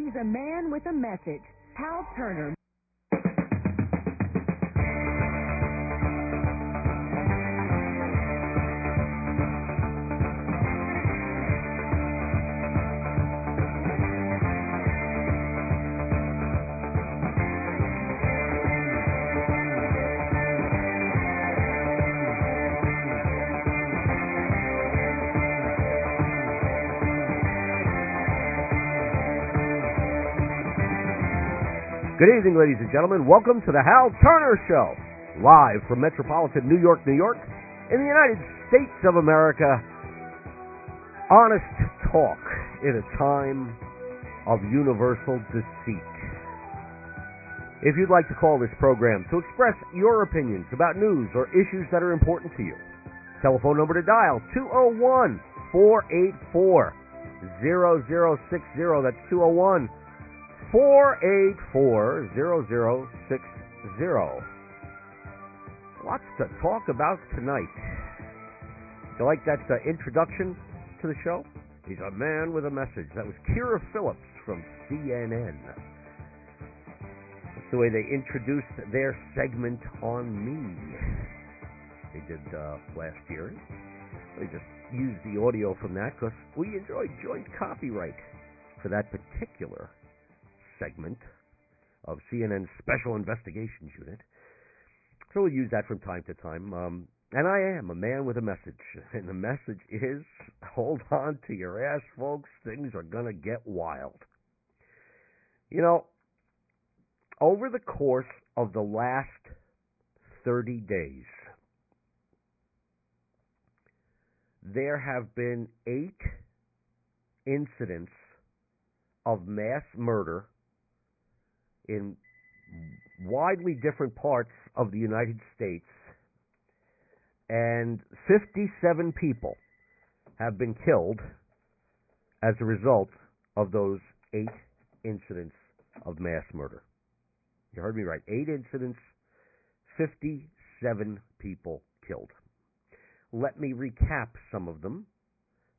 He's a man with a message. Hal Turner. Good evening, ladies and gentlemen. Welcome to the Hal Turner Show, live from metropolitan New York, New York, in the United States of America. Honest talk in a time of universal deceit. If you'd like to call this program to express your opinions about news or issues that are important to you, telephone number to dial 201 484 0060. That's 201 484 0060. Lots to talk about tonight. You like that uh, introduction to the show? He's a man with a message. That was Kyra Phillips from CNN. That's the way they introduced their segment on me. They did uh, last year. They just used the audio from that because we enjoyed joint copyright for that particular segment of CNN's Special Investigations Unit. So we'll use that from time to time. Um, and I am a man with a message. And the message is hold on to your ass, folks. Things are going to get wild. You know, over the course of the last 30 days, there have been eight incidents of mass murder in widely different parts of the United States, and 57 people have been killed as a result of those eight incidents of mass murder. You heard me right. Eight incidents, 57 people killed. Let me recap some of them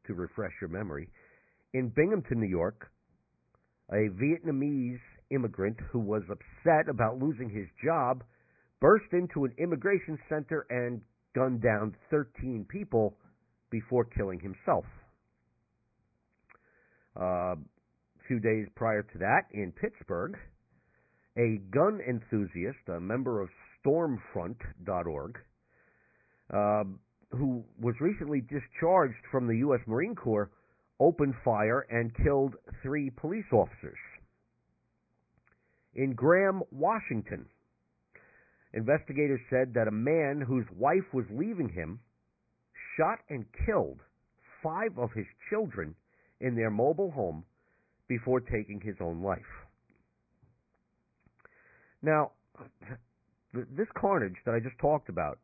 to refresh your memory. In Binghamton, New York, a Vietnamese immigrant who was upset about losing his job burst into an immigration center and gunned down 13 people before killing himself. Uh, a few days prior to that, in Pittsburgh, a gun enthusiast, a member of Stormfront.org, uh, who was recently discharged from the U.S. Marine Corps, opened fire and killed three police officers in Graham, Washington. Investigators said that a man whose wife was leaving him shot and killed five of his children in their mobile home before taking his own life. Now, this carnage that I just talked about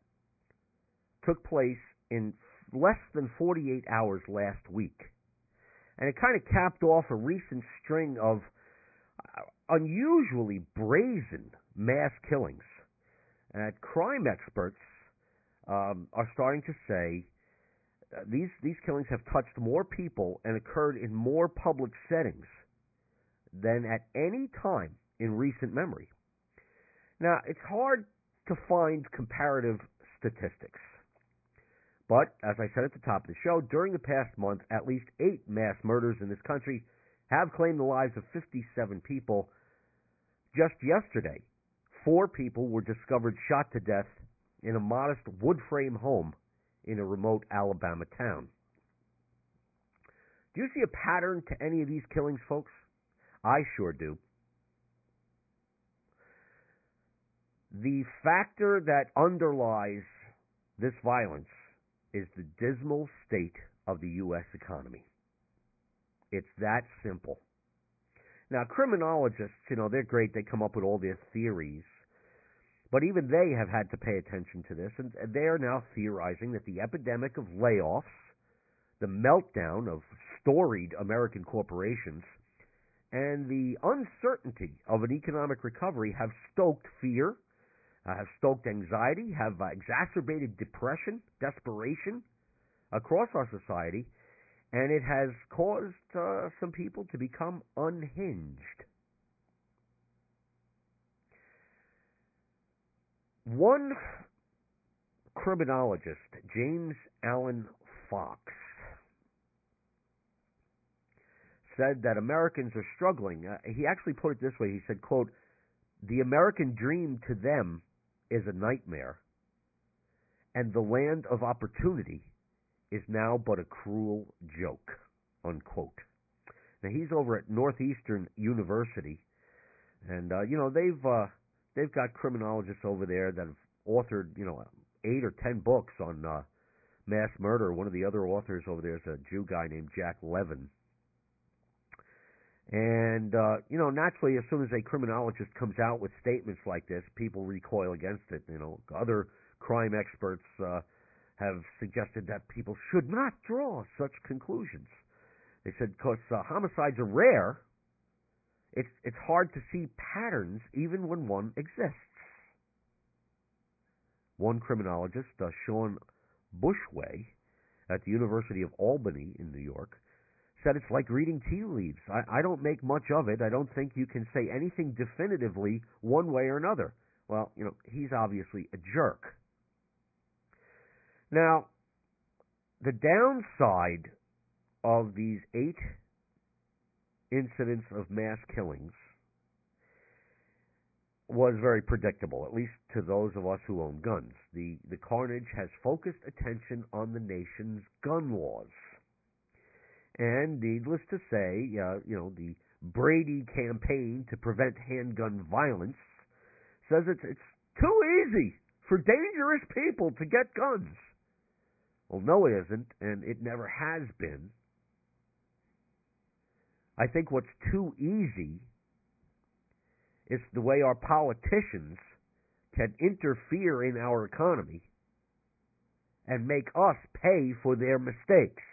took place in less than 48 hours last week. And it kind of capped off a recent string of unusually brazen mass killings. And crime experts um, are starting to say uh, these these killings have touched more people and occurred in more public settings than at any time in recent memory. Now, it's hard to find comparative statistics. But, as I said at the top of the show, during the past month, at least eight mass murders in this country have claimed the lives of 57 people, just yesterday, four people were discovered shot to death in a modest wood frame home in a remote Alabama town. Do you see a pattern to any of these killings, folks? I sure do. The factor that underlies this violence is the dismal state of the U.S. economy. It's that simple. Now, criminologists, you know, they're great. They come up with all their theories. But even they have had to pay attention to this, and they are now theorizing that the epidemic of layoffs, the meltdown of storied American corporations, and the uncertainty of an economic recovery have stoked fear, uh, have stoked anxiety, have uh, exacerbated depression, desperation across our society, and it has caused uh, some people to become unhinged. One criminologist, James Alan Fox, said that Americans are struggling. Uh, he actually put it this way. He said, quote, the American dream to them is a nightmare, and the land of opportunity is now but a cruel joke, unquote. Now he's over at Northeastern University, and uh, you know they've uh, they've got criminologists over there that have authored you know eight or ten books on uh, mass murder. One of the other authors over there is a Jew guy named Jack Levin. And uh, you know, naturally, as soon as a criminologist comes out with statements like this, people recoil against it. You know, other crime experts uh, have suggested that people should not draw such conclusions. They said because uh, homicides are rare, it's it's hard to see patterns even when one exists. One criminologist, uh, Shawn Bushway, at the University of Albany in New York, said it's like reading tea leaves. I, I don't make much of it. I don't think you can say anything definitively one way or another. Well, you know, he's obviously a jerk. Now, the downside of these eight incidents of mass killings was very predictable, at least to those of us who own guns. The, the carnage has focused attention on the nation's gun laws. And needless to say, uh, you know, the Brady campaign to prevent handgun violence says it's, it's too easy for dangerous people to get guns. Well, no, it isn't, and it never has been. I think what's too easy is the way our politicians can interfere in our economy and make us pay for their mistakes.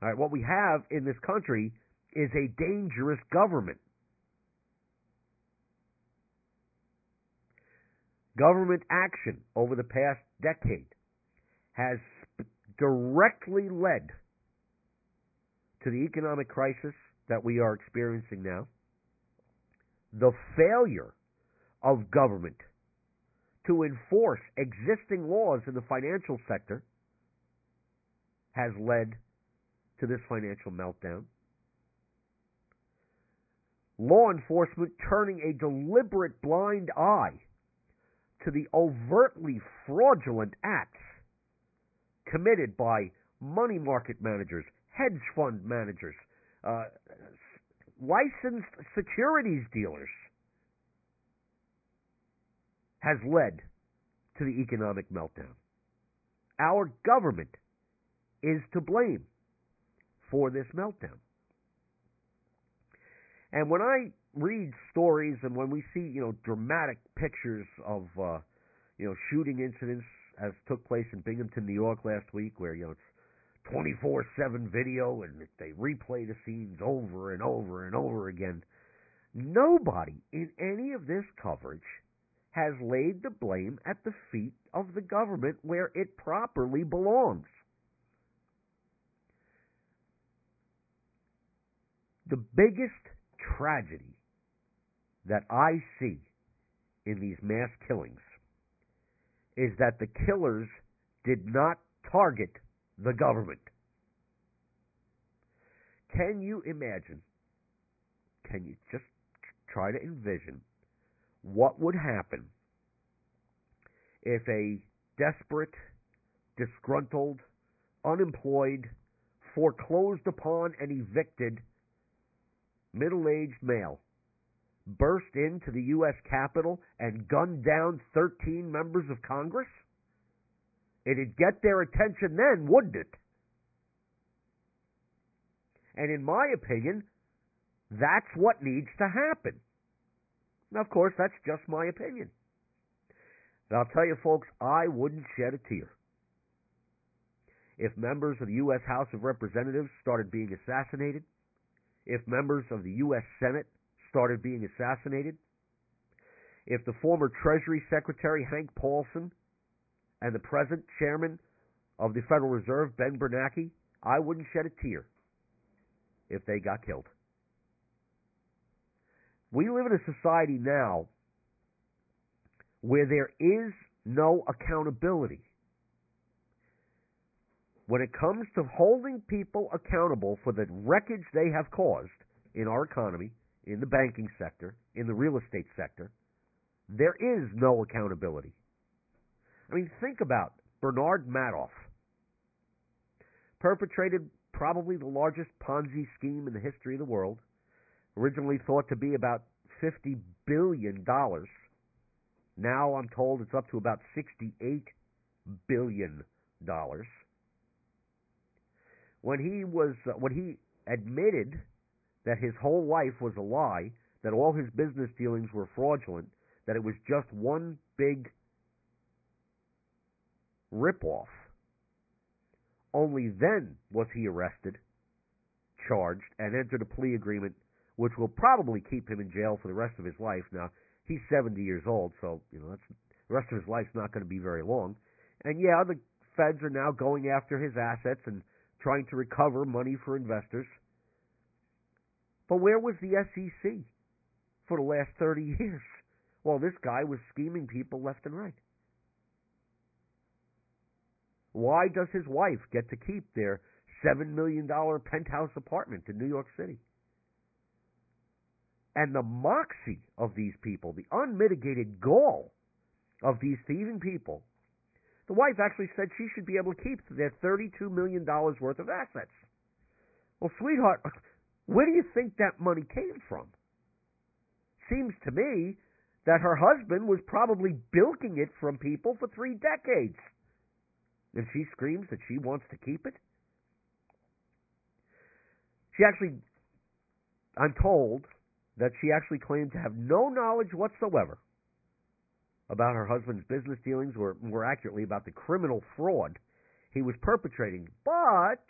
All right, what we have in this country is a dangerous government. Government action over the past decade has directly led to the economic crisis that we are experiencing now, the failure of government to enforce existing laws in the financial sector has led to this financial meltdown. Law enforcement turning a deliberate blind eye to the overtly fraudulent acts committed by money market managers, hedge fund managers, uh, licensed securities dealers has led to the economic meltdown. Our government is to blame for this meltdown. And when I read stories and when we see, you know, dramatic pictures of, uh, you know, shooting incidents as took place in Binghamton, New York last week, where you know it's 24/7 video and they replay the scenes over and over and over again. Nobody in any of this coverage has laid the blame at the feet of the government where it properly belongs. The biggest tragedy that I see in these mass killings is that the killers did not target the government. Can you imagine? Can you just try to envision what would happen if a desperate, disgruntled, unemployed, foreclosed upon, and evicted middle aged male burst into the U.S. Capitol and gunned down 13 members of Congress? It'd get their attention then, wouldn't it? And in my opinion, that's what needs to happen. Now, of course, that's just my opinion. But I'll tell you, folks, I wouldn't shed a tear if members of the U.S. House of Representatives started being assassinated, if members of the U.S. Senate started being assassinated, if the former Treasury Secretary Hank Paulson and the present chairman of the Federal Reserve, Ben Bernanke, I wouldn't shed a tear if they got killed. We live in a society now where there is no accountability. When it comes to holding people accountable for the wreckage they have caused in our economy, in the banking sector, in the real estate sector, there is no accountability. I mean, think about Bernard Madoff, perpetrated probably the largest Ponzi scheme in the history of the world, originally thought to be about $50 billion. Now I'm told it's up to about $68 billion. When he was, uh, when he admitted that his whole life was a lie, that all his business dealings were fraudulent, that it was just one big ripoff. Only then was he arrested, charged, and entered a plea agreement which will probably keep him in jail for the rest of his life. Now, he's 70 years old, so, you know, that's, the rest of his life's not going to be very long. And yeah, the feds are now going after his assets and trying to recover money for investors. But where was the SEC for the last 30 years? while this guy was scheming people left and right. Why does his wife get to keep their $7 million penthouse apartment in New York City? And the moxie of these people, the unmitigated gall of these thieving people, the wife actually said she should be able to keep their $32 million worth of assets. Well, sweetheart, where do you think that money came from? Seems to me that her husband was probably bilking it from people for three decades. And she screams that she wants to keep it. She actually, I'm told that she actually claimed to have no knowledge whatsoever about her husband's business dealings, or more accurately, about the criminal fraud he was perpetrating. But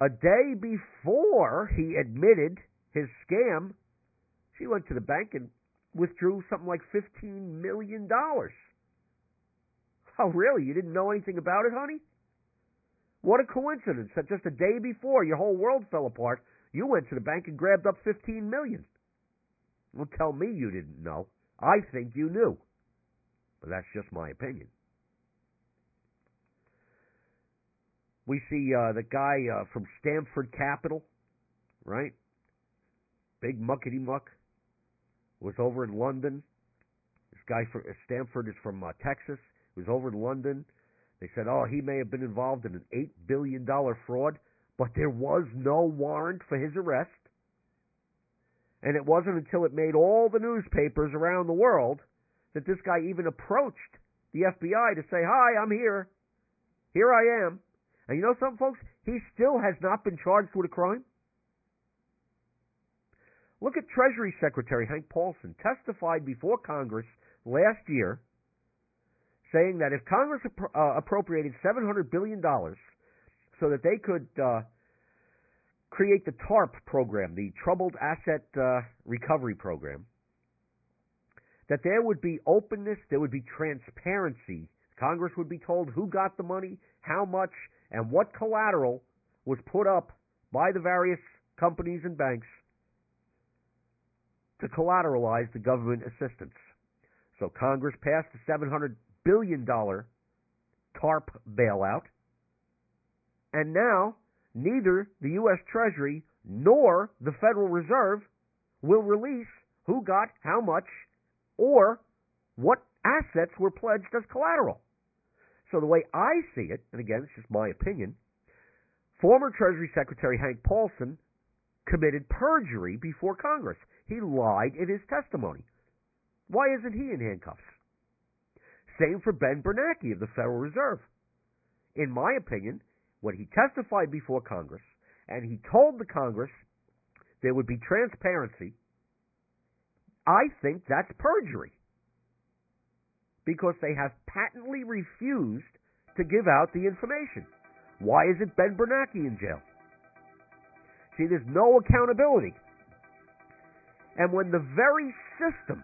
a day before he admitted his scam, she went to the bank and withdrew something like $15 million. Oh, really? You didn't know anything about it, honey? What a coincidence that just a day before your whole world fell apart, you went to the bank and grabbed up 15 million. Don't tell me you didn't know. I think you knew. But that's just my opinion. We see uh, the guy uh, from Stanford Capital, right? Big muckety muck. Was over in London. This guy from Stanford is from uh, Texas. Was over in London. They said, oh, he may have been involved in an $8 billion fraud, but there was no warrant for his arrest. And it wasn't until it made all the newspapers around the world that this guy even approached the FBI to say, Hi, I'm here. Here I am. And you know something, folks? He still has not been charged with a crime. Look at Treasury Secretary Hank Paulson testified before Congress last year saying that if Congress uh, appropriated $700 billion so that they could uh, create the TARP program, the Troubled Asset uh, Recovery Program, that there would be openness, there would be transparency. Congress would be told who got the money, how much, and what collateral was put up by the various companies and banks to collateralize the government assistance. So Congress passed a $700 billion TARP bailout, and now neither the U.S. Treasury nor the Federal Reserve will release who got how much or what assets were pledged as collateral. So the way I see it, and again, it's just my opinion, former Treasury Secretary Hank Paulson committed perjury before Congress. He lied in his testimony. Why isn't he in handcuffs? Same for Ben Bernanke of the Federal Reserve. In my opinion, when he testified before Congress and he told the Congress there would be transparency I think that's perjury. Because they have patently refused to give out the information. Why isn't Ben Bernanke in jail? See, there's no accountability. And when the very system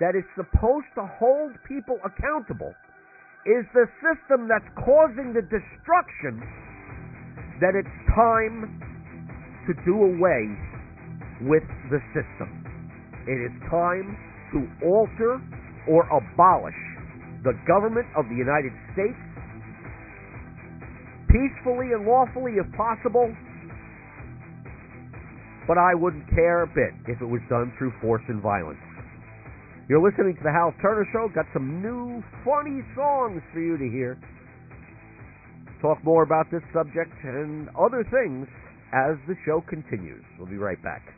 that is supposed to hold people accountable is the system that's causing the destruction that it's time to do away with the system. It is time to alter or abolish the government of the United States peacefully and lawfully if possible. But I wouldn't care a bit if it was done through force and violence. You're listening to the Hal Turner Show. Got some new funny songs for you to hear. Talk more about this subject and other things as the show continues. We'll be right back.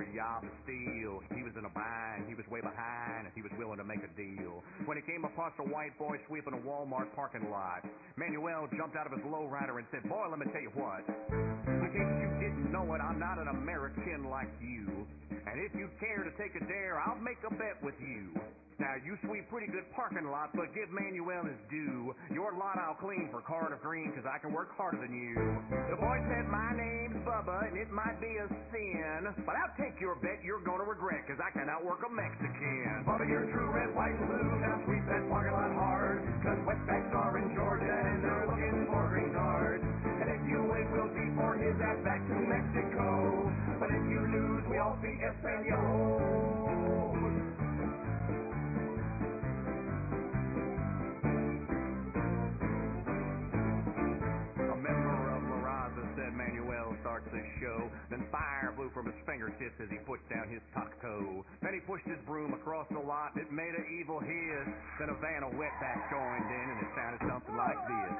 Job to steal. He was in a bind, he was way behind, and he was willing to make a deal. When he came across a white boy sweeping a Walmart parking lot, Manuel jumped out of his lowrider and said, Boy, let me tell you what. Case you didn't know it, I'm not an American like you. And if you care to take a dare, I'll make a bet with you. Now, you sweep pretty good parking lots, but give Manuel his due. Your lot I'll clean for Carter Green, cause I can work harder than you. The boy said, my name's Bubba, and it might be a sin, but I'll take your bet you're gonna regret, cause I can outwork a Mexican. Bubba, you're true red, white, and blue, now sweep that parking lot hard, cause wetbacks are in Georgia, and they're looking for we'll deport back to Mexico. But if you lose, we all speak Espanol. starts this show. Then fire flew from his fingertips as he put down his taco. Then he pushed his broom across the lot. It made an evil hiss. Then a van of wetbacks joined in, and it sounded something like this.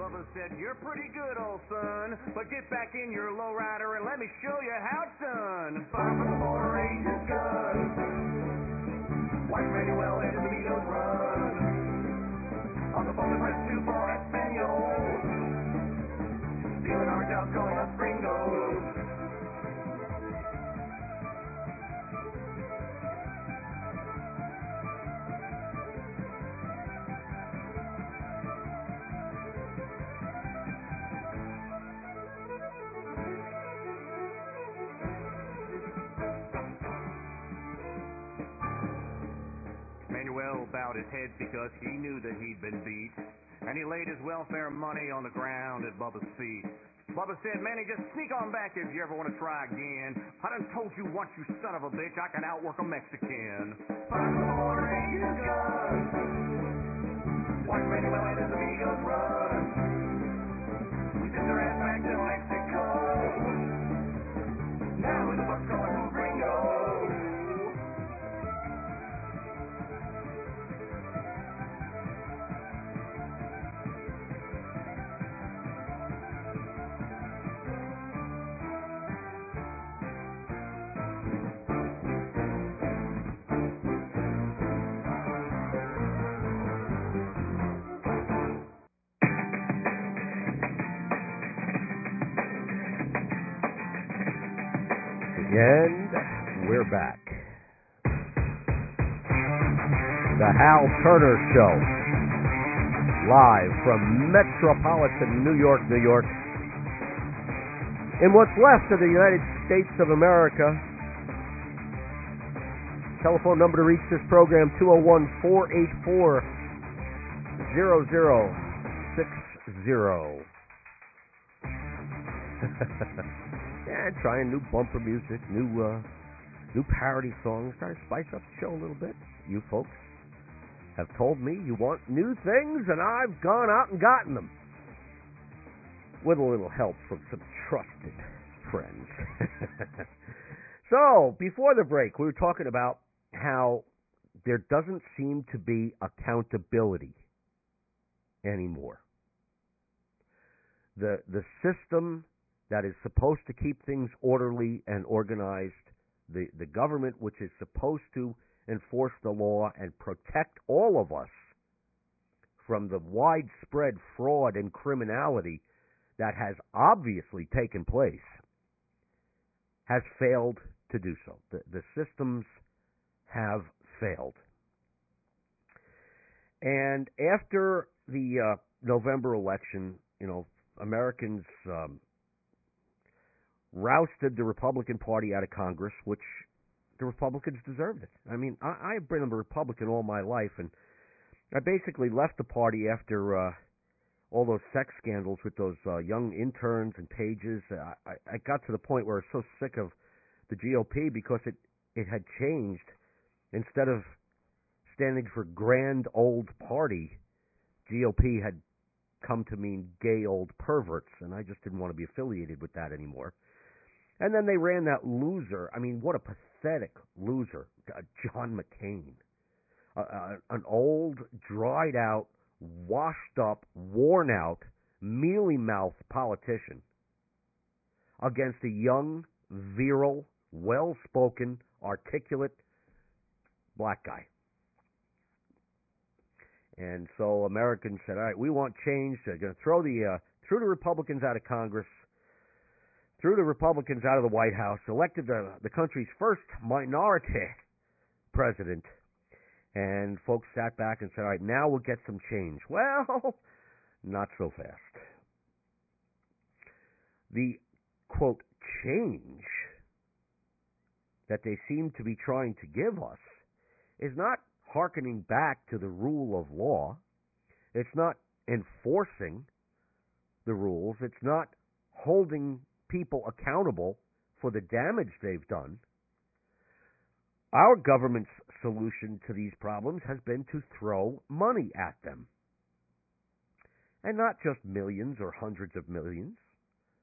Bubba said, You're pretty good, old son, but get back in your lowrider and let me show you how it's done. Fire from the border agent's gun. Watch Manuel and his amigos run. On the the press two for Espanol. Stealing our jobs, calling us bowed his head because he knew that he'd been beat. And he laid his welfare money on the ground at Bubba's feet. Bubba said, Manny, just sneak on back if you ever want to try again. I done told you once, you son of a bitch, I can outwork a Mexican. The. Watch amigos run. We sent their ass back to Mexico. And we're back. The Hal Turner Show, live from metropolitan New York, New York. In what's left of the United States of America, telephone number to reach this program 201 484 0060. trying new bumper music, new uh, new parody songs, trying to spice up the show a little bit. You folks have told me you want new things, and I've gone out and gotten them with a little help from some trusted friends. So, before the break, we were talking about how there doesn't seem to be accountability anymore. The the system that is supposed to keep things orderly and organized, the, the government which is supposed to enforce the law and protect all of us from the widespread fraud and criminality that has obviously taken place, has failed to do so. The, the systems have failed. And after the uh, November election, you know, Americans um, rousted the Republican Party out of Congress, which the Republicans deserved it. I mean, I, I've been a Republican all my life, and I basically left the party after uh, all those sex scandals with those uh, young interns and pages. I, I got to the point where I was so sick of the GOP because it it had changed. Instead of standing for grand old party, GOP had come to mean gay old perverts, and I just didn't want to be affiliated with that anymore. And then they ran that loser. I mean, what a pathetic loser, uh, John McCain, uh, uh, an old, dried out, washed up, worn out, mealy mouthed politician against a young, virile, well spoken, articulate black guy. And so Americans said, all right, we want change. They're going to throw the, uh, threw the Republicans out of Congress, threw the Republicans out of the White House, elected the, the country's first minority president. And folks sat back and said, all right, now we'll get some change. Well, not so fast. The, quote, change that they seem to be trying to give us is not hearkening back to the rule of law. It's not enforcing the rules. It's not holding people accountable for the damage they've done. Our government's solution to these problems has been to throw money at them. And not just millions or hundreds of millions,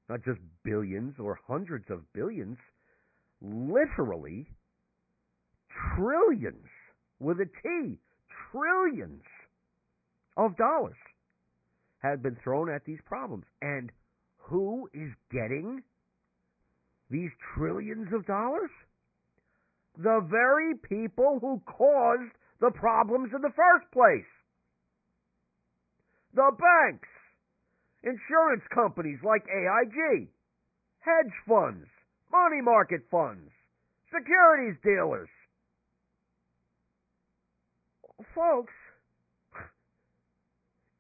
not just billions or hundreds of billions, literally trillions with a T, trillions of dollars have been thrown at these problems. And who is getting these trillions of dollars? The very people who caused the problems in the first place. The banks, insurance companies like AIG, hedge funds, money market funds, securities dealers, folks,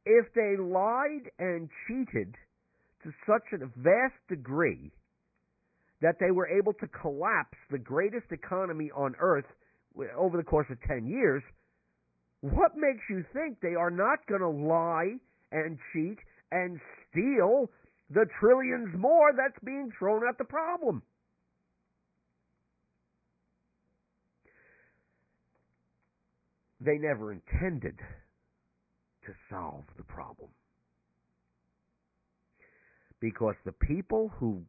if they lied and cheated to such a vast degree that they were able to collapse the greatest economy on earth over the course of 10 years, what makes you think they are not going to lie and cheat and steal the trillions more that's being thrown at the problem? they never intended to solve the problem. Because the people who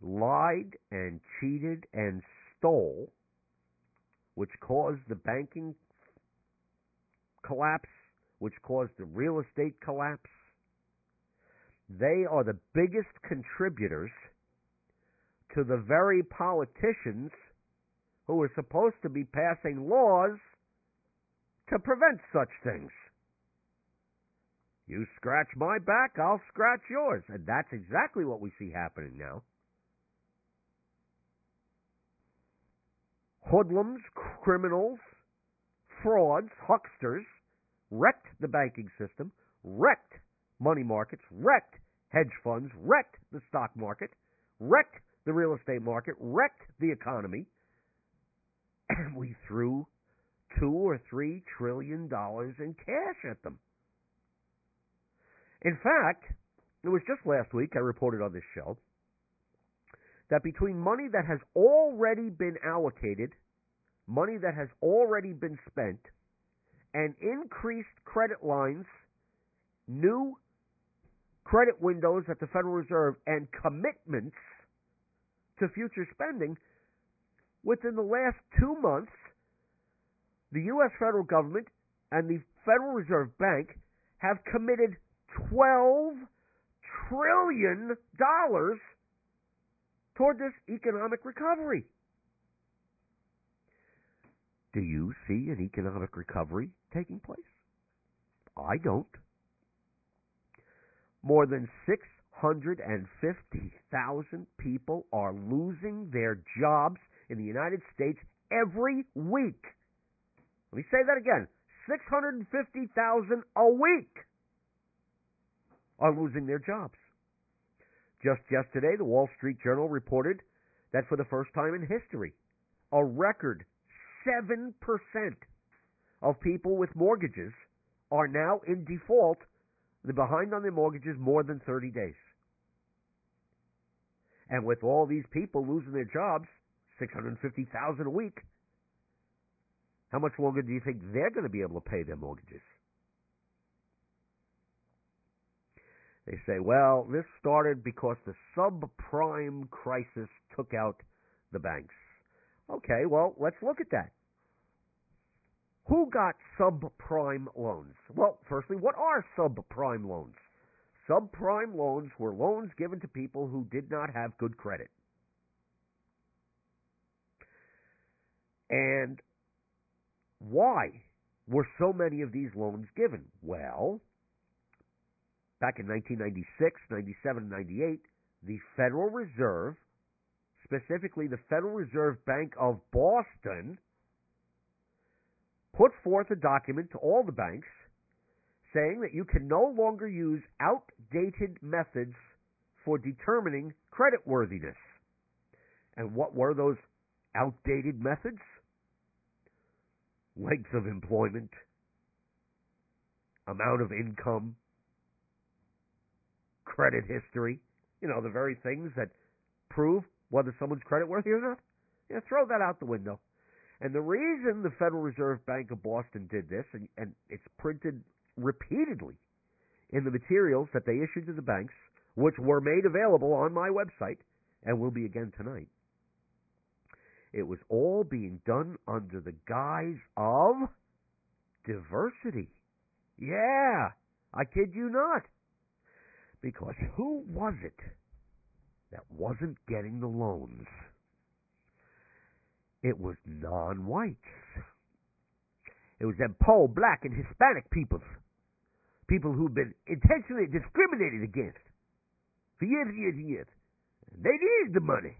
lied and cheated and stole, which caused the banking collapse, which caused the real estate collapse, they are the biggest contributors to the very politicians who are supposed to be passing laws to prevent such things. You scratch my back, I'll scratch yours. And that's exactly what we see happening now. Hoodlums, criminals, frauds, hucksters wrecked the banking system, wrecked money markets, wrecked hedge funds, wrecked the stock market, wrecked the real estate market, wrecked the economy, and we threw two or three trillion dollars in cash at them. In fact, it was just last week I reported on this show that between money that has already been allocated, money that has already been spent, and increased credit lines, new credit windows at the Federal Reserve, and commitments to future spending, within the last two months, the U.S. federal government and the Federal Reserve Bank have committed $12 trillion toward this economic recovery. Do you see an economic recovery taking place? I don't. More than 650,000 people are losing their jobs in the United States every week. Let me say that again 650,000 a week are losing their jobs. Just yesterday, the Wall Street Journal reported that for the first time in history, a record 7% of people with mortgages are now in default. They're behind on their mortgages more than 30 days. And with all these people losing their jobs, 650,000 a week, how much longer do you think they're going to be able to pay their mortgages? They say, well, this started because the subprime crisis took out the banks. Okay, well, let's look at that. Who got subprime loans? Well, firstly, what are subprime loans? Subprime loans were loans given to people who did not have good credit. And why were so many of these loans given? Well, back in 1996, 97, 98, the Federal Reserve, specifically the Federal Reserve Bank of Boston, put forth a document to all the banks saying that you can no longer use outdated methods for determining creditworthiness. And what were those outdated methods? length of employment, amount of income, credit history, you know, the very things that prove whether someone's creditworthy or not. Yeah, throw that out the window. And the reason the Federal Reserve Bank of Boston did this, and, and it's printed repeatedly in the materials that they issued to the banks, which were made available on my website and will be again tonight, it was all being done under the guise of diversity. Yeah, I kid you not. Because who was it that wasn't getting the loans? It was non whites. It was them poor, black, and Hispanic peoples. People who've been intentionally discriminated against for years and years and years. They needed the money.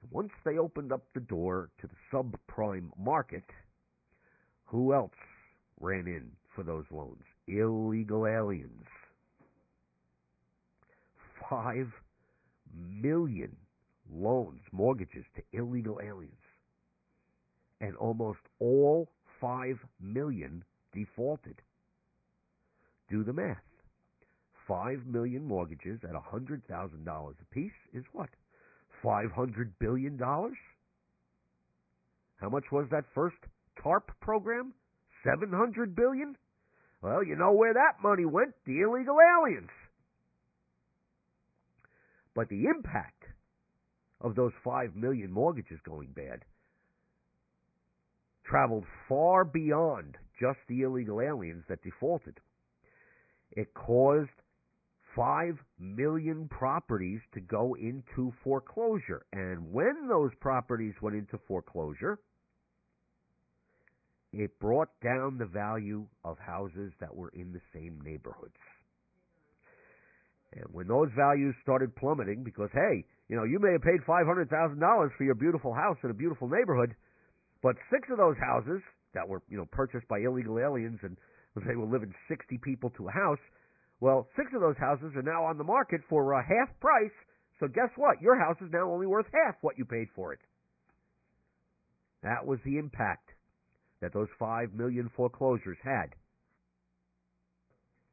And once they opened up the door to the subprime market, who else ran in for those loans? Illegal aliens. Five million loans, mortgages to illegal aliens. And almost all five million defaulted. Do the math. Five million mortgages at a hundred thousand dollars apiece is what? $500 billion? How much was that first TARP program? 700 billion? Well, you know where that money went, the illegal aliens. But the impact of those 5 million mortgages going bad traveled far beyond just the illegal aliens that defaulted. It caused 5 million properties to go into foreclosure. And when those properties went into foreclosure, it brought down the value of houses that were in the same neighborhoods. And when those values started plummeting, because hey, you know, you may have paid $500,000 for your beautiful house in a beautiful neighborhood, but six of those houses that were, you know, purchased by illegal aliens and they were living 60 people to a house, well, six of those houses are now on the market for uh, half price. So guess what? Your house is now only worth half what you paid for it. That was the impact that those five million foreclosures had.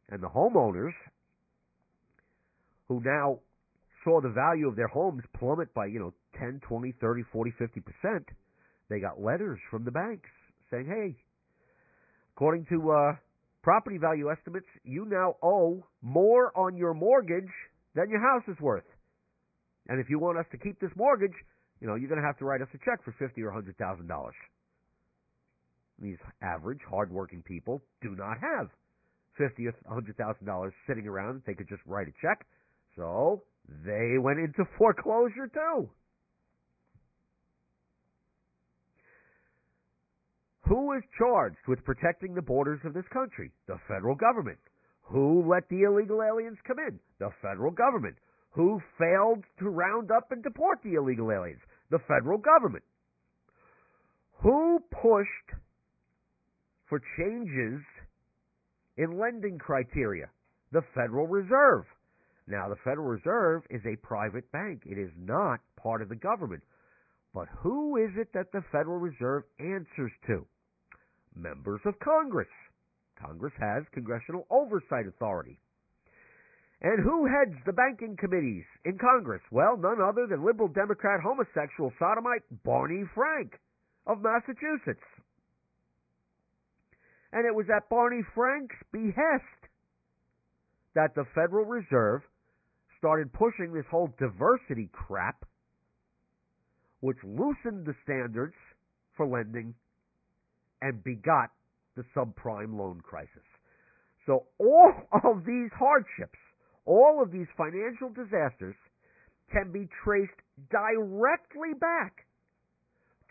And the homeowners who now saw the value of their homes plummet by, you know, 10, 20, 30, 40, 50%, they got letters from the banks saying, hey, according to uh, property value estimates, you now owe more on your mortgage than your house is worth. And if you want us to keep this mortgage, you know, you're going to have to write us a check for fifty or hundred thousand dollars. These average, hardworking people do not have fifty or hundred thousand dollars sitting around. that They could just write a check, so they went into foreclosure too. Who is charged with protecting the borders of this country? The federal government. Who let the illegal aliens come in? The federal government. Who failed to round up and deport the illegal aliens? The federal government. Who pushed for changes in lending criteria? The Federal Reserve. Now, the Federal Reserve is a private bank. It is not part of the government. But who is it that the Federal Reserve answers to? Members of Congress. Congress has congressional oversight authority. And who heads the banking committees in Congress? Well, none other than liberal Democrat homosexual sodomite Barney Frank of Massachusetts. And it was at Barney Frank's behest that the Federal Reserve started pushing this whole diversity crap, which loosened the standards for lending and begot the subprime loan crisis. So all of these hardships, all of these financial disasters can be traced directly back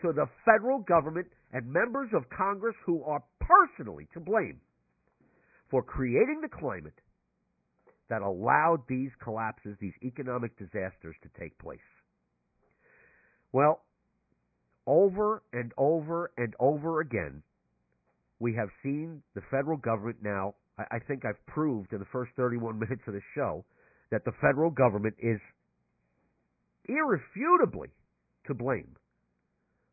to the federal government and members of Congress who are personally to blame for creating the climate that allowed these collapses, these economic disasters to take place. Well, over and over and over again, we have seen the federal government now. I, think I've proved in the first 31 minutes of the show that the federal government is irrefutably to blame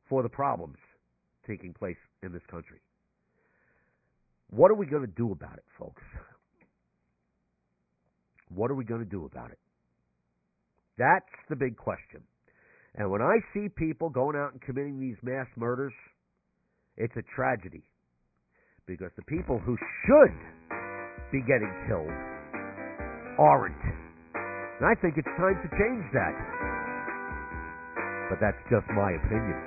for the problems taking place in this country. What are we going to do about it, folks? What are we going to do about it? That's the big question. And when I see people going out and committing these mass murders, it's a tragedy because the people who should be getting killed aren't. And I think it's time to change that. But that's just my opinion.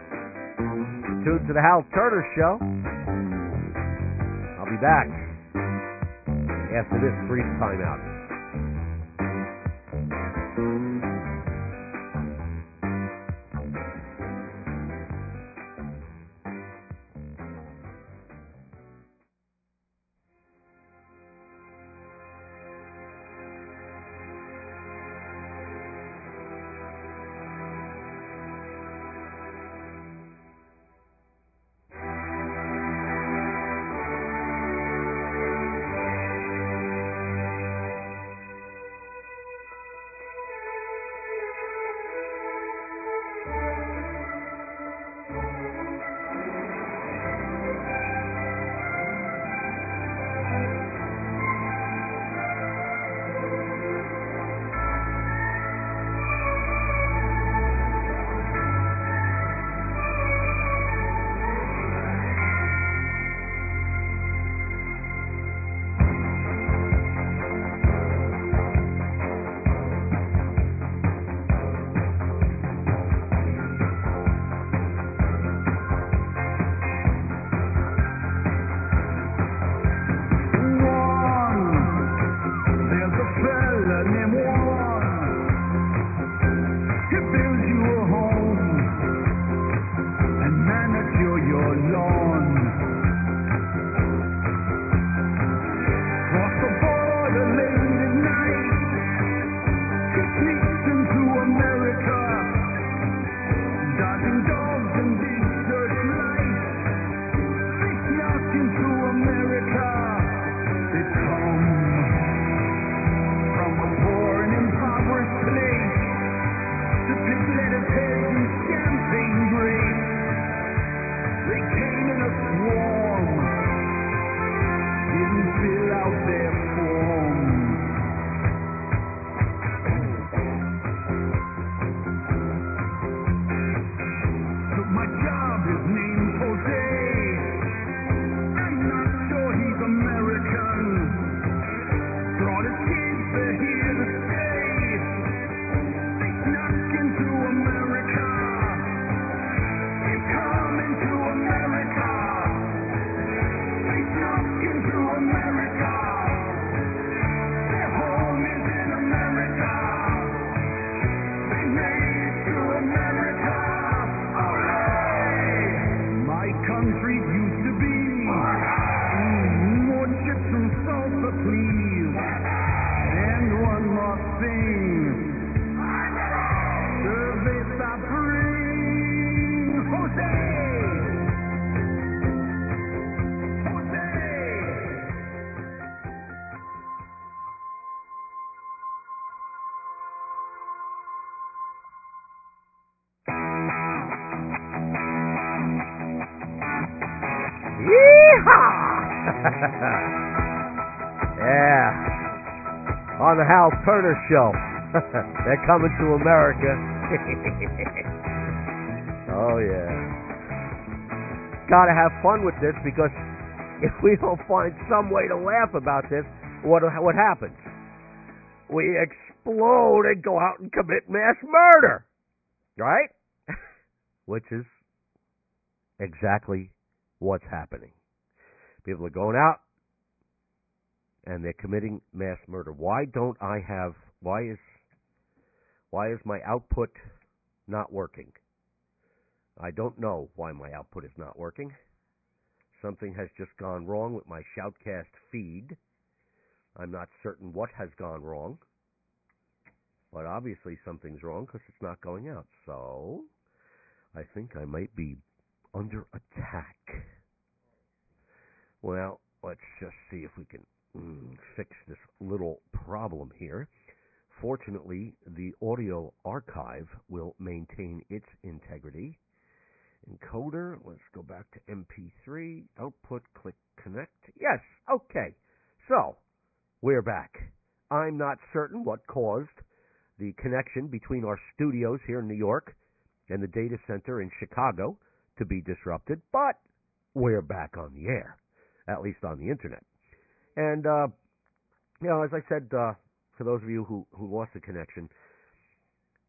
Tune to the Hal Turner Show. I'll be back after this brief timeout. Turner Show. They're coming to America. oh, yeah. Gotta have fun with this because if we don't find some way to laugh about this, what, what happens? We explode and go out and commit mass murder. Right? Which is exactly what's happening. People are going out and they're committing mass murder. Why don't I have why is why is my output not working? I don't know why my output is not working. Something has just gone wrong with my Shoutcast feed. I'm not certain what has gone wrong. But obviously something's wrong because it's not going out. So I think I might be under attack. Well, let's just see if we can mm, fix this little problem here. Fortunately, the audio archive will maintain its integrity. Encoder, let's go back to MP3. Output, click connect. Yes, okay. So, we're back. I'm not certain what caused the connection between our studios here in New York and the data center in Chicago to be disrupted, but we're back on the air, at least on the internet. And, uh, you know, as I said, uh, for those of you who, who lost the connection,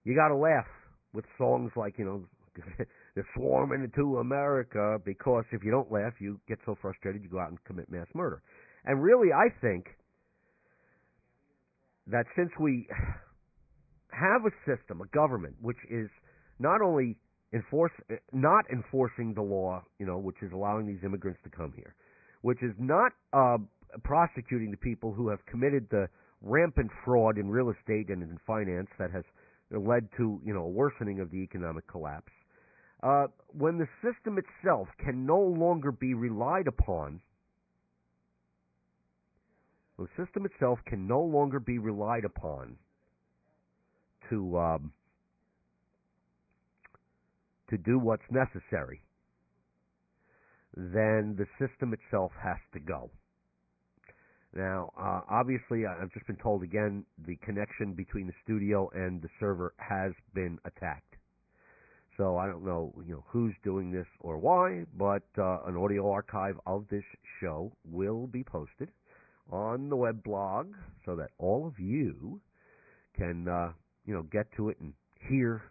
you got to laugh with songs like, you know, they're swarming into America because if you don't laugh, you get so frustrated you go out and commit mass murder. And really, I think that since we have a system, a government, which is not only enforce not enforcing the law, you know, which is allowing these immigrants to come here, which is not uh, prosecuting the people who have committed the rampant fraud in real estate and in finance that has led to you know a worsening of the economic collapse. Uh, when the system itself can no longer be relied upon, the system itself can no longer be relied upon to um, to do what's necessary, then the system itself has to go. Now, uh, obviously, I've just been told again the connection between the studio and the server has been attacked. So I don't know, you know, who's doing this or why, but uh, an audio archive of this show will be posted on the web blog so that all of you can, uh, you know, get to it and hear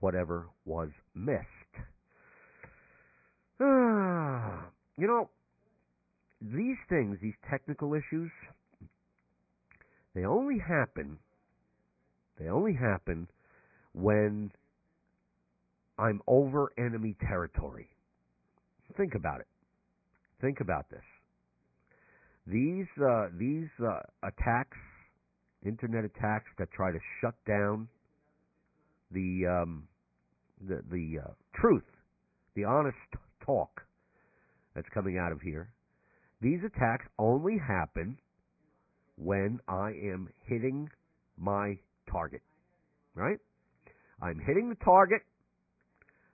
whatever was missed. you know, these things, these technical issues, they only happen they only happen when I'm over enemy territory. Think about it. Think about this. These uh, these uh, attacks, internet attacks that try to shut down the um, the the uh, truth, the honest talk that's coming out of here. These attacks only happen when I am hitting my target. Right? I'm hitting the target.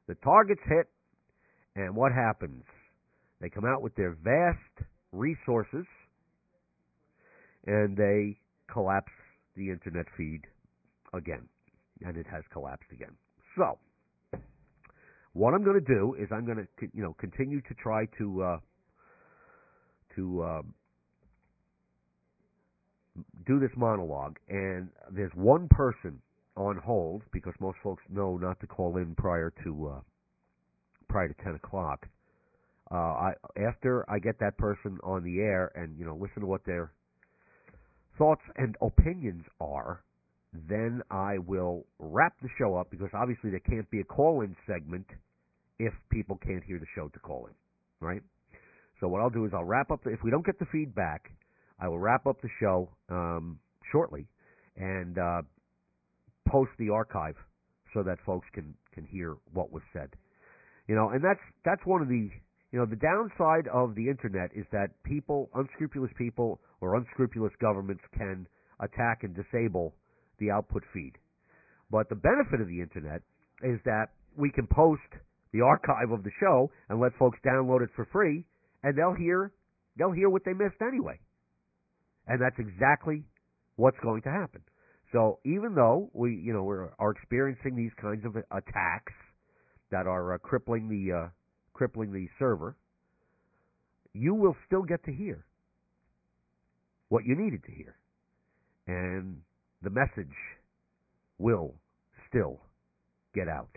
The target's hit, and what happens? They come out with their vast resources and they collapse the internet feed again. And it has collapsed again. So, what I'm going to do is I'm going to, you know, continue to try to uh, to uh, do this monologue, and there's one person on hold because most folks know not to call in prior to uh, prior to ten o'clock. Uh, I after I get that person on the air and you know listen to what their thoughts and opinions are, then I will wrap the show up because obviously there can't be a call-in segment if people can't hear the show to call in, right? So what I'll do is I'll wrap up. The, if we don't get the feedback, I will wrap up the show um, shortly and uh, post the archive so that folks can can hear what was said. You know, and that's that's one of the you know the downside of the internet is that people, unscrupulous people or unscrupulous governments can attack and disable the output feed. But the benefit of the internet is that we can post the archive of the show and let folks download it for free and they'll hear they'll hear what they missed anyway. And that's exactly what's going to happen. So even though we, you know, we're, are experiencing these kinds of attacks that are uh, crippling the uh, crippling the server, you will still get to hear what you needed to hear, and the message will still get out.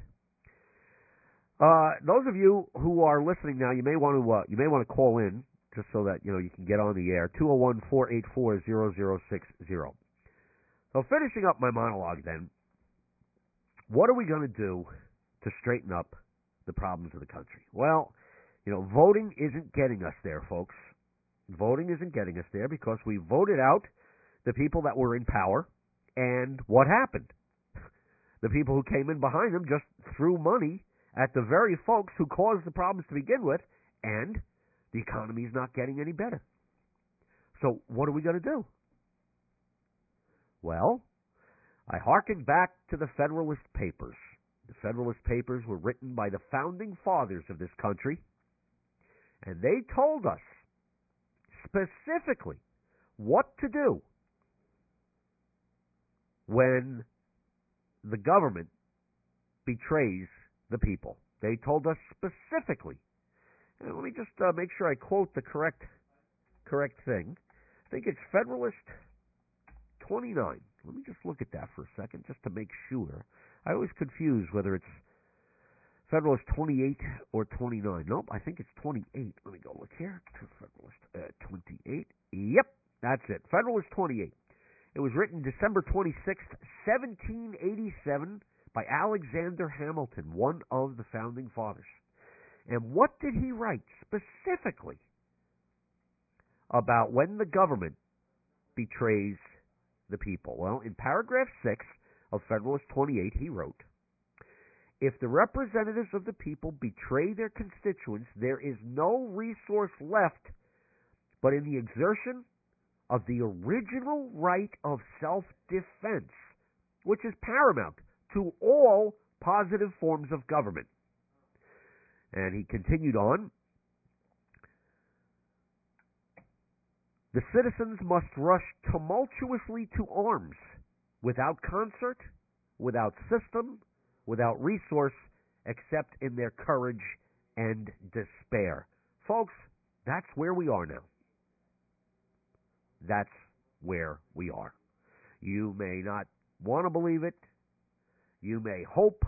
Uh, those of you who are listening now, you may want to uh, you may want to call in just so that you know you can get on the air. Two zero one four eight four zero zero six zero. So finishing up my monologue, then, what are we going to do to straighten up the problems of the country? Well, you know, voting isn't getting us there, folks. Voting isn't getting us there because we voted out the people that were in power, and what happened? The people who came in behind them just threw money at the very folks who caused the problems to begin with, and the economy is not getting any better. So, what are we going to do? Well, I hearken back to the Federalist Papers. The Federalist Papers were written by the founding fathers of this country, and they told us specifically what to do when the government betrays the people. They told us specifically. And let me just uh, make sure I quote the correct correct thing. I think it's Federalist 29. Let me just look at that for a second, just to make sure. I always confuse whether it's Federalist 28 or 29. Nope, I think it's 28. Let me go look here. Federalist uh, 28. Yep, that's it. Federalist 28. It was written December 26th, 1787 by Alexander Hamilton, one of the founding fathers. And what did he write specifically about when the government betrays the people? Well, in paragraph 6 of Federalist 28, he wrote, If the representatives of the people betray their constituents, there is no resource left but in the exertion of the original right of self defense, which is paramount to all positive forms of government. And he continued on The citizens must rush tumultuously to arms without concert, without system, without resource, except in their courage and despair. Folks, that's where we are now. That's where we are. You may not want to believe it. You may hope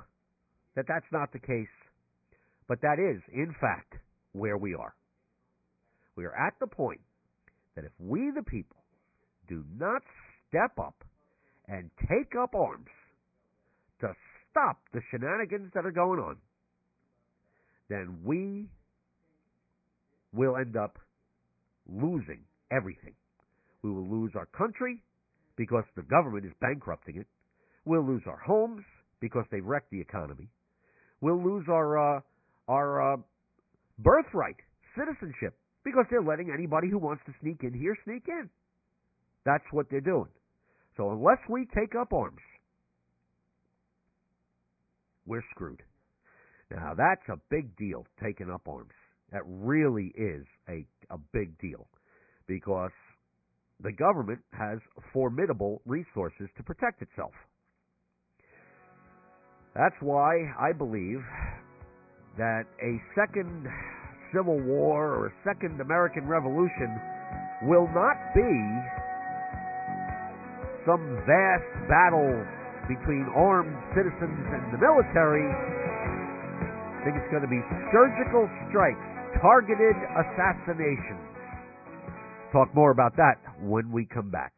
that that's not the case. But that is, in fact, where we are. We are at the point that if we, the people, do not step up and take up arms to stop the shenanigans that are going on, then we will end up losing everything. We will lose our country because the government is bankrupting it. We'll lose our homes because they've wrecked the economy. We'll lose our uh, our uh, birthright, citizenship, because they're letting anybody who wants to sneak in here sneak in. That's what they're doing. So unless we take up arms, we're screwed. Now that's a big deal, taking up arms. That really is a, a big deal because the government has formidable resources to protect itself. That's why I believe that a second Civil War or a second American Revolution will not be some vast battle between armed citizens and the military. I think it's going to be surgical strikes, targeted assassinations. Talk more about that when we come back.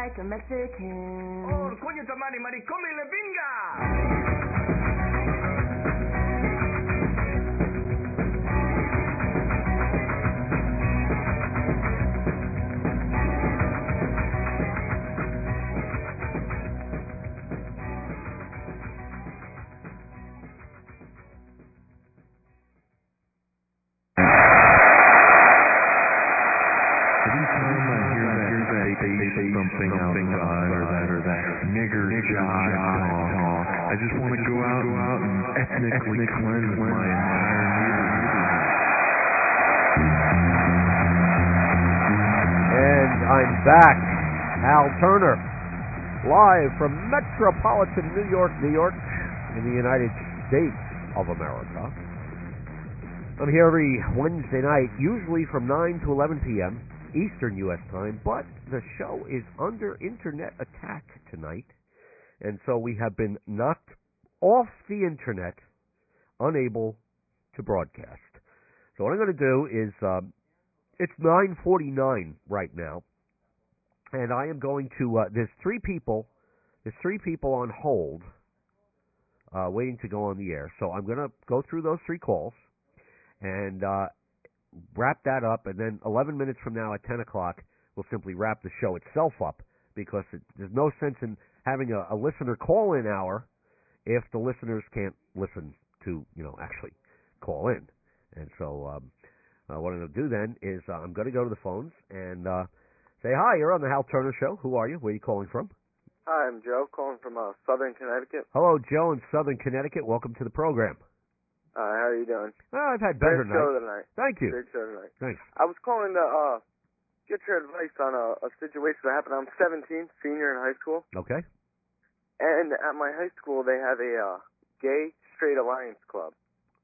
Like a Mexican. Oh, coño, tu madre, maricón, me le pinga! Back. Hal Turner, live from metropolitan New York, New York, in the United States of America. I'm here every Wednesday night, usually from 9 to 11 p.m. Eastern U.S. time, but the show is under internet attack tonight, and so we have been knocked off the internet, unable to broadcast. So what I'm going to do is, um, it's 9:49 right now, and I am going to. Uh, there's three people. There's three people on hold, uh, waiting to go on the air. So I'm going to go through those three calls, and uh, wrap that up, and then 11 minutes from now at 10 o'clock, we'll simply wrap the show itself up because it, there's no sense in having a, a listener call in hour if the listeners can't listen to, you know, actually call in. And so, um, uh, what I'm going to do then is uh, I'm going to go to the phones and uh, say, Hi, you're on the Hal Turner Show. Who are you? Where are you calling from? Hi, I'm Joe, calling from uh, Southern Connecticut. Hello, Joe in Southern Connecticut. Welcome to the program. Uh, how are you doing? Oh, I've had better Great show tonight. Thank you. Great show tonight. Thanks. I was calling to uh, get your advice on a, a situation that happened. I'm 17, senior in high school, Okay. and at my high school they have a uh, gay straight alliance club,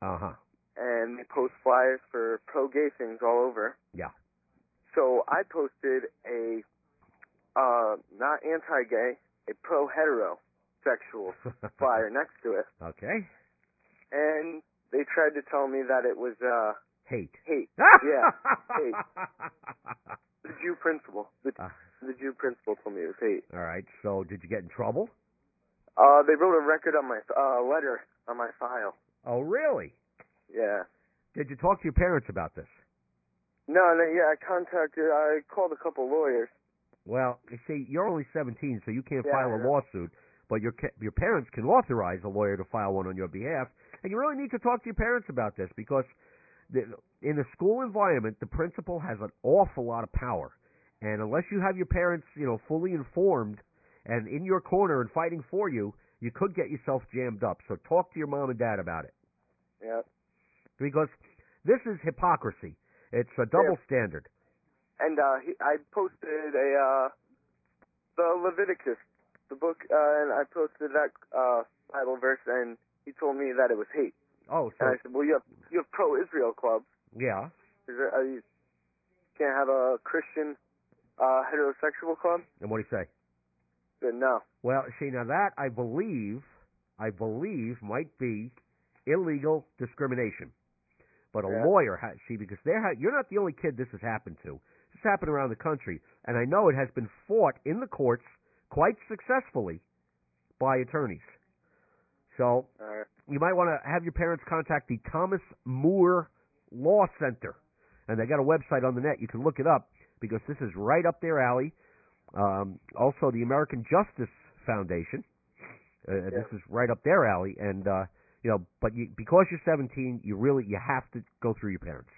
Uh huh. and they post flyers for pro gay things all over. Yeah. So I posted a uh, not anti-gay, a pro heterosexual flyer next to it, okay. and they tried to tell me that it was uh, Hate. hate. yeah, hate. The Jew principal. The, Ah. the Jew principal told me it was hate. All right. So, did you get in trouble? Uh, they wrote a record on my uh letter on my file. Oh, really? Yeah. Did you talk to your parents about this? No, no, yeah. I contacted. I called a couple lawyers. Well, you see, you're only 17, so you can't Yeah, file a lawsuit. But your your parents can authorize a lawyer to file one on your behalf, and you really need to talk to your parents about this because the, in a school environment, the principal has an awful lot of power, and unless you have your parents, you know, fully informed and in your corner and fighting for you, you could get yourself jammed up. So talk to your mom and dad about it Yeah. because this is hypocrisy. It's a double standard. And uh, he, I posted a uh, the Leviticus, the book, uh, and I posted that uh Bible verse, and he told me that it was hate. Oh, so And I said, well, you have you have pro-Israel clubs. yeah. Is there, are you can't have a Christian uh heterosexual club? And what do you say? Said, no. Well, see, now that I believe, I believe might be illegal discrimination. But a Yeah. lawyer has, see, because there, ha- you're not the only kid this has happened to. This happened around the country, and I know it has been fought in the courts quite successfully by attorneys. So right. you might want to have your parents contact the Thomas More Law Center, and they got a website on the net. You can look it up because this is right up their alley. Um, also, the American Justice Foundation. Uh, This is right up their alley, and uh, you know, but you, because you're 17, you really you have to go through your parents.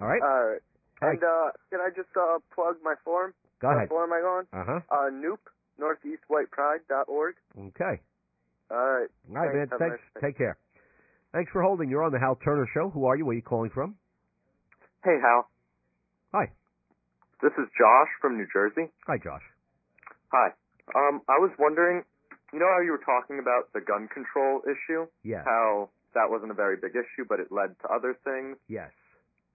All right, All right. Hey. And uh, can I just uh, plug my forum? go ahead. What ahead. forum am I going? Uh huh. Uh, Noop, northeastwhitepride.org. Okay. All right. All right, man. Thanks. Have a Thanks. nice. Take care. Thanks for holding. You're on the Hal Turner Show. Who are you? Where are you calling from? Hey, Hal. Hi. This is Josh from New Jersey. Hi, Josh. Hi. Um, I was wondering, you know how you were talking about the gun control issue? Yes. How that wasn't a very big issue, but it led to other things. Yes.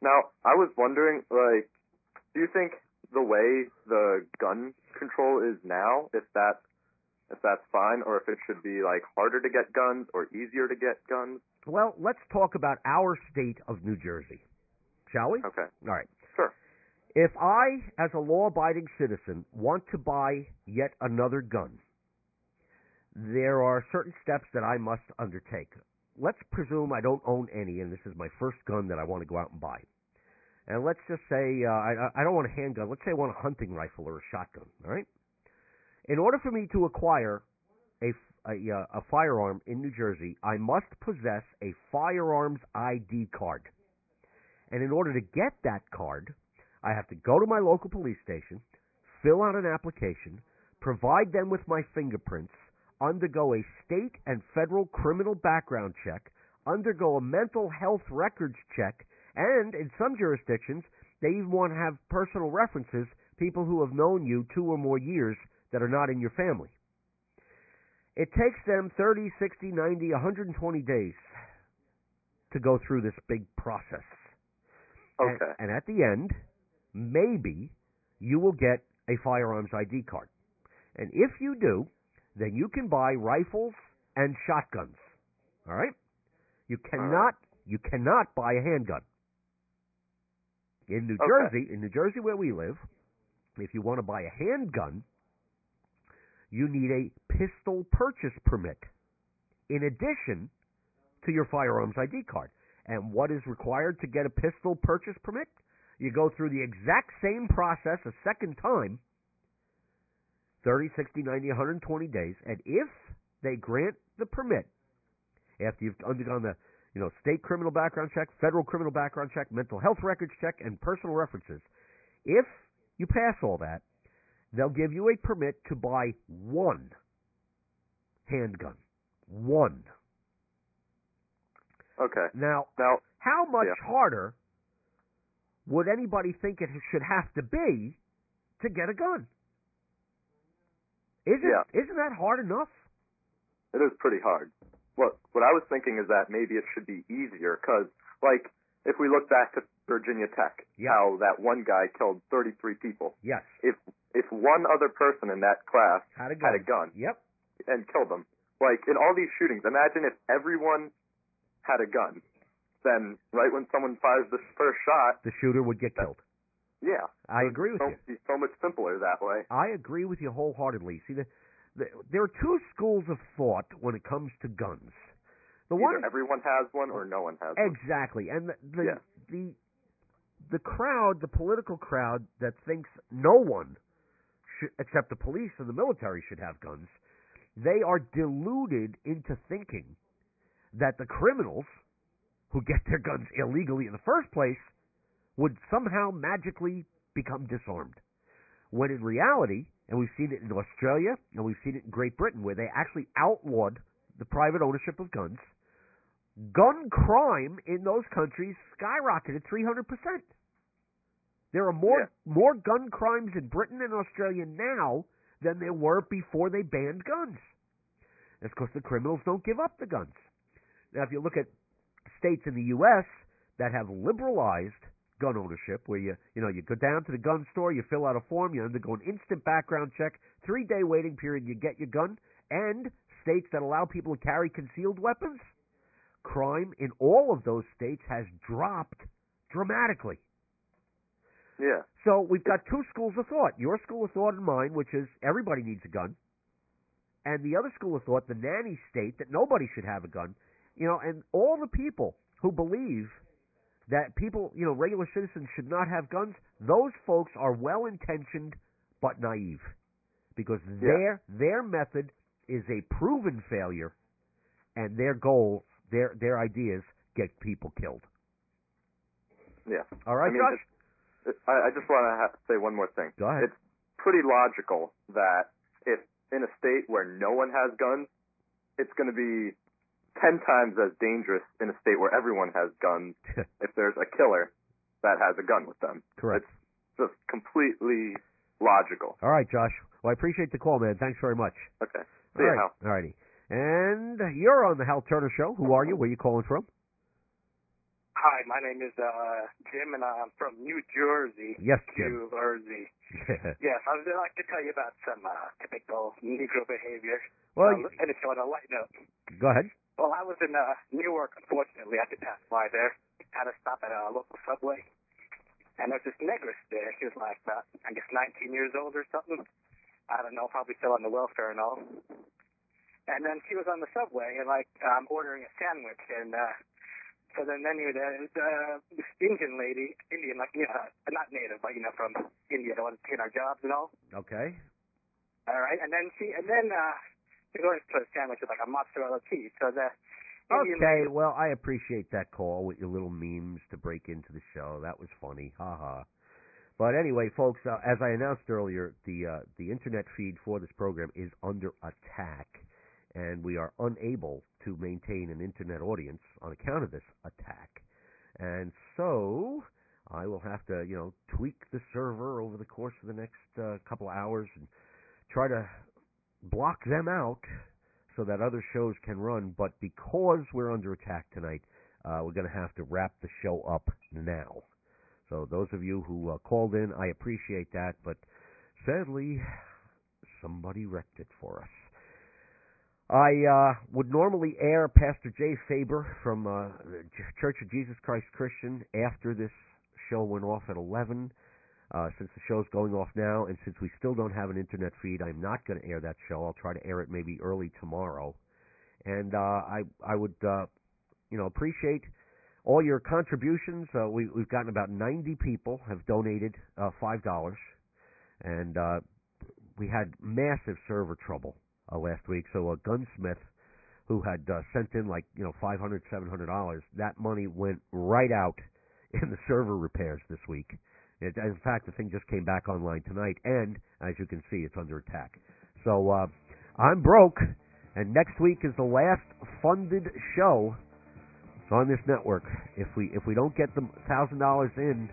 Now, I was wondering, like, do you think the way the gun control is now, if that if that's fine, or if it should be like harder to get guns or easier to get guns? Well, let's talk about our state of New Jersey, shall we? Okay. All right. Sure. If I, as a law abiding citizen, want to buy yet another gun, there are certain steps that I must undertake. Let's presume I don't own any, and this is my first gun that I want to go out and buy. And let's just say uh, I, I don't want a handgun. Let's say I want a hunting rifle or a shotgun. All right. In order for me to acquire a, a, uh, a firearm in New Jersey, I must possess a firearms ID card. And in order to get that card, I have to go to my local police station, fill out an application, provide them with my fingerprints, undergo a state and federal criminal background check, undergo a mental health records check, and in some jurisdictions, they even want to have personal references, people who have known you two or more years that are not in your family. It takes them 30, 60, 90, 120 days to go through this big process. And- Okay. And, at the end, maybe you will get a firearms ID card. And if you do, then you can buy rifles and shotguns. All right? You cannot you cannot buy a handgun. In New Okay. Jersey, in New Jersey where we live, if you want to buy a handgun, you need a pistol purchase permit in addition to your firearms ID card. And what is required to get a pistol purchase permit? You go through the exact same process a second time 30, 60, 90, 120 days. And if they grant the permit after you've undergone the you know, state criminal background check, federal criminal background check, mental health records check, and personal references, if you pass all that, they'll give you a permit to buy one handgun. One. Okay. Now, Now, how much Yeah. harder would anybody think it should have to be to get a gun? Isn't Yeah. isn't that hard enough? It is pretty hard. What what I was thinking is that maybe it should be easier because, like, if we look back to Virginia Tech, how that one guy killed 33 people. Yes. If if one other person in that class Had a gun. had a gun Yep. and killed them, like in all these shootings, imagine if everyone had a gun, then right when someone fires the first shot, The shooter would get killed. Yeah, I agree with so, you. Be so much simpler that way. I agree with you wholeheartedly. See, the, the, there are two schools of thought when it comes to guns. The Either one everyone has one or no one has one. Exactly, and the the, Yeah. the the crowd, the political crowd that thinks no one, should, except the police and the military, should have guns, they are deluded into thinking that the criminals who get their guns illegally in the first place would somehow magically become disarmed. When in reality, and we've seen it in Australia and we've seen it in Great Britain, where they actually outlawed the private ownership of guns, gun crime in those countries skyrocketed 300%. There are more Yeah. more gun crimes in Britain and Australia now than there were before they banned guns. That's because the criminals don't give up the guns. Now, if you look at states in the U.S. that have liberalized gun ownership, where you you know you go down to the gun store, you fill out a form, you undergo an instant background check, three day waiting period, you get your gun, and states that allow people to carry concealed weapons, crime in all of those states has dropped dramatically. Yeah. So we've got two schools of thought. Your school of thought and mine, which is everybody needs a gun. And the other school of thought, the nanny state, that nobody should have a gun. You know, and all the people who believe that people, you know, regular citizens should not have guns, those folks are well intentioned but naive. Because their their method is a proven failure and their goal, their their ideas get people killed. Yeah. All right, I mean, Josh? it's- I, I just want to say one more thing. Go ahead. It's pretty logical that if in a state where no one has guns, it's going to be ten times as dangerous in a state where everyone has guns if there's a killer that has a gun with them. Correct. It's just completely logical. All right, Josh. Well, I appreciate the call, man. Thanks very much. Okay. All See ya, right. Hal. All righty. And you're on the Hal Turner Show. Who are you? Where are you calling from? Hi, my name is uh, Jim, and I'm from New Jersey. Yes, Jim. New Jersey. Yes, I would like to tell you about some uh, typical Negro behavior. well, uh, and it's on a light note. go ahead. Well, I was in uh, Newark, unfortunately. I had to pass by there. Had to stop at a local subway. And there's this negress there. She was like, about, I guess, 19 years old or something. I don't know, probably still on the welfare and all. And then she was on the subway, and like, I'm ordering a sandwich, and uh, so the menu there is uh, this Indian lady, Indian, like, you know, not native, but, you know, from India, that wanted to take our jobs and all. Okay. All right, and then she, and then uh, orders to a sandwich with like a mozzarella cheese. So the Okay. Well, I appreciate that call with your little memes to break into the show. That was funny. Ha ha. But anyway, folks, uh, as I announced earlier, the uh, the internet feed for this program is under attack, and we are unable to maintain an internet audience on account of this attack. And so I will have to, you know, tweak the server over the course of the next uh, couple of hours and try to block them out so that other shows can run. But because we're under attack tonight, uh, we're going to have to wrap the show up now. So those of you who uh, called in, I appreciate that, but sadly, somebody wrecked it for us. I uh, would normally air Pastor Jay Faber from uh, the Church of Jesus Christ Christian after this show went off at 11. Uh, since the show's going off now, and since we still don't have an internet feed, I'm not going to air that show. I'll try to air it maybe early tomorrow. And uh, I I would uh, you know appreciate all your contributions. Uh, we, we've gotten about 90 people have donated uh, five dollars, and uh, we had massive server trouble uh, last week. So a gunsmith who had uh, sent in like you know 500 700 dollars, that money went right out in the server repairs this week. It, in fact, the thing just came back online tonight, and as you can see, it's under attack. So uh, I'm broke, and next week is the last funded show on this network. If we if we don't get the thousand dollars in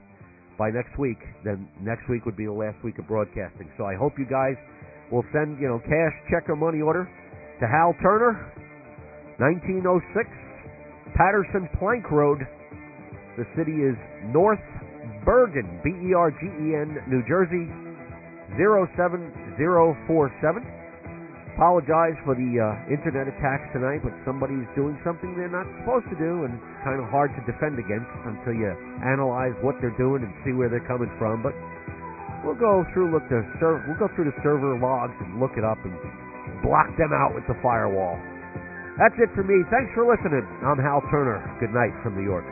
by next week, then next week would be the last week of broadcasting. So I hope you guys will send you know cash, check, or money order to Hal Turner, 1906 Paterson Plank Road. The city is North Bergen, B E R G E N, New Jersey, 07047. Apologize for the uh, internet attacks tonight, but somebody's doing something they're not supposed to do, and it's kind of hard to defend against until you analyze what they're doing and see where they're coming from. But we'll go through look the serv- we'll go through the server logs and look it up and block them out with the firewall. That's it for me. Thanks for listening. I'm Hal Turner. Good night from New York.